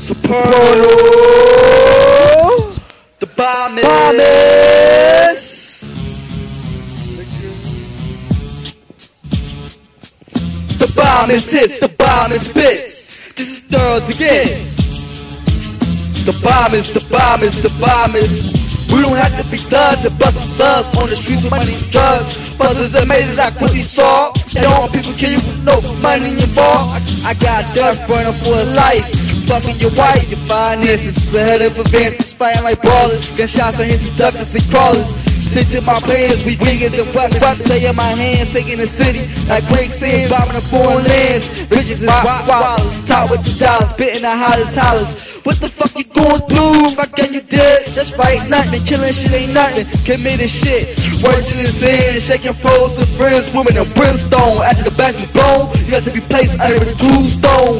Soprano. The bomb is. The bomb is hits, the bomb is spits. This is thorough again. The bomb is, the bomb is, the bomb is. We don't have to be thugs and bust thugs on the streets with money and drugs. Brothers and mazes, I quickly saw. They don't want people kill you with no money involved. I, I got dirt burning for a life. Fucking your wife, your finances ahead of advances, fighting like ballers. Gunshots on his duckers and crawlers. Stitching my plans, we bigger than weapons. Play in my hands, taking the city like quicksand, bombing the foreign lands. Bitches is rock wallers, top with the dollars, spitting the hottest hollers. What the fuck you going through? Fuck can you dead? That's right, nothing. Killing shit ain't nothing. Committed shit. Words in hand, shaking foes with friends, women and brimstone. After the best is blown, you have to be placed under the tombstone.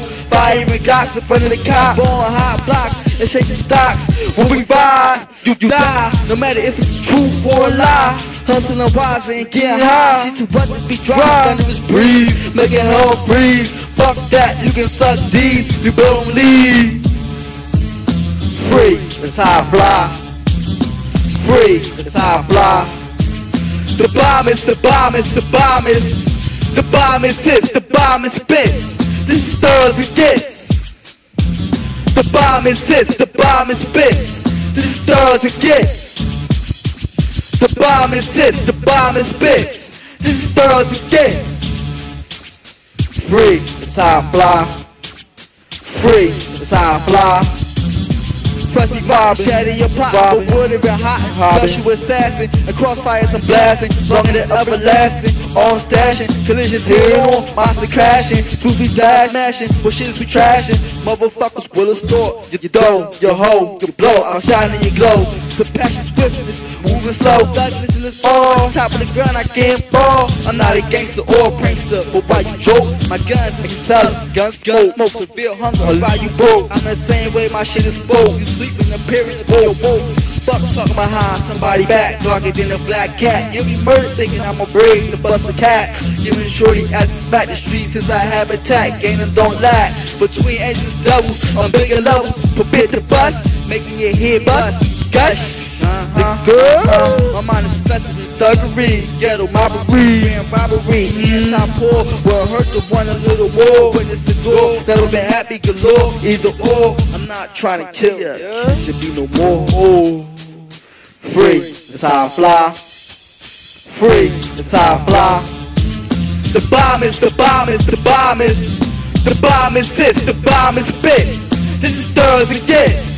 Glocks in front of the cop, blowing hot blocks and shaking stocks. When we ride, you, you die. No matter if it's truth or a lie. Hustling wise and getting high. She's too what to be dry. Thunderous breeze, making hell breathe. Fuck that, you can suck these. You don't leave. Free, that's how I fly. Free, that's how I fly. The bomb is, the bomb is, the bomb is. The bomb is hits, the bomb is spits. This is gets. The bomb is hits, the bomb is. This is thorough it gets. The bomb is hits, the bomb is. This is thorough it gets. Free, how I fly. Free, how I fly. Trusty Bob, shatter your pot, but wood been hot. Special assassin, and crossfires I'm blasting, longer than everlasting. all stashing, collisions here on, monster crashing, fools we dash mashing, bushes we trashing. Motherfuckers will store your, dough, your hoe, your blow, I'm shining your glow. Compassion moving slow, Douglas in this all. Top of the ground, I can't fall. I'm not a gangster or a prankster, but why you joke? My guns, I can them. Guns, guns, smoke, severe hunger, why you broke? I'm the same way my shit is spoke. You sleep in the period of your. Fuck talking behind somebody back, darker than a black cat. You be murdered thinking I'm a brave to bust a cat. Giving shorty as back the streets since I habitat. Gaining don't lack. Between engines doubles on bigger levels. Prepare to bust, making your head bust. Gush. My mind is blessed with thuggery, ghetto robbery, and robbery. Anti-poor, will hurt the one a little war. Witness the door that'll be happy galore. Either or, I'm not trying to kill ya. Should be no more. Oh, free, that's how I fly. Free, that's how I fly. The bomb is, the bomb is, the bomb is. The bomb is this, the bomb is spits. This is it gets.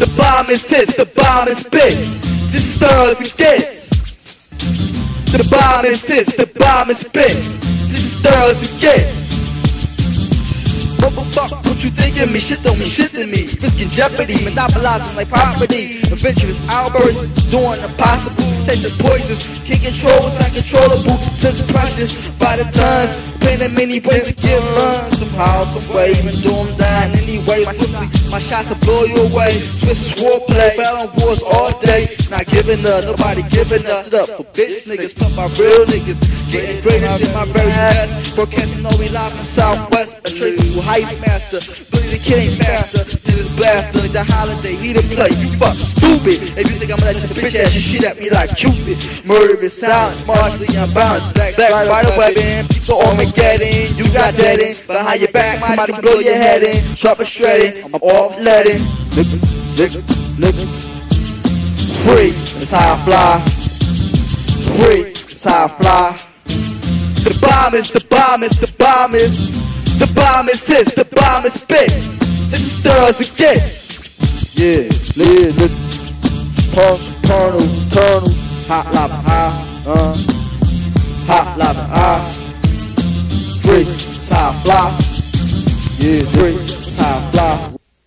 The bomb is hits, the bomb is spits. This is as it gets. The bomb is hits, the bomb is spits. This is thorough as it gets. What the fuck, what you thinking me? Shit don't mean shit to me. Risking jeopardy, monopolizing like property. Adventurous outbursts, doing the impossible. Taking poisons, can't control what's uncontrollable. Took pressures by the tons. Planning many ways to get run. Somehow, some way, even doing that anyway. Swiftly, my shots will blow you away. Swiss war play, battle wars all day. Not giving up, nobody giving up. Stood up for bitch niggas, pump my real niggas. Getting greater than my very best. Broadcasting all we live from Southwest. A traceable heist master. Billy the Kid King master. This is blaster. The holiday, he the play. You fuck stupid. If you think I'm gonna let your bitch ass, you shoot at me like Cupid. Murder is silence, marginally unbalanced. Black, black, spider weapon. People Armageddon. You got dead in. Behind your back, somebody blow your head in. Sharp and shredding. I'm off letting. Look, look, look. Free. That's how I fly. Free. That's how I fly. The bomb is, the bomb is, the bomb is. The bomb is this, the bomb is spits. This is as it gets. Yeah, yeah, look. Pulse, eternal, eternal. Hot lava, high, uh. Hot lava, high. Free, top fly.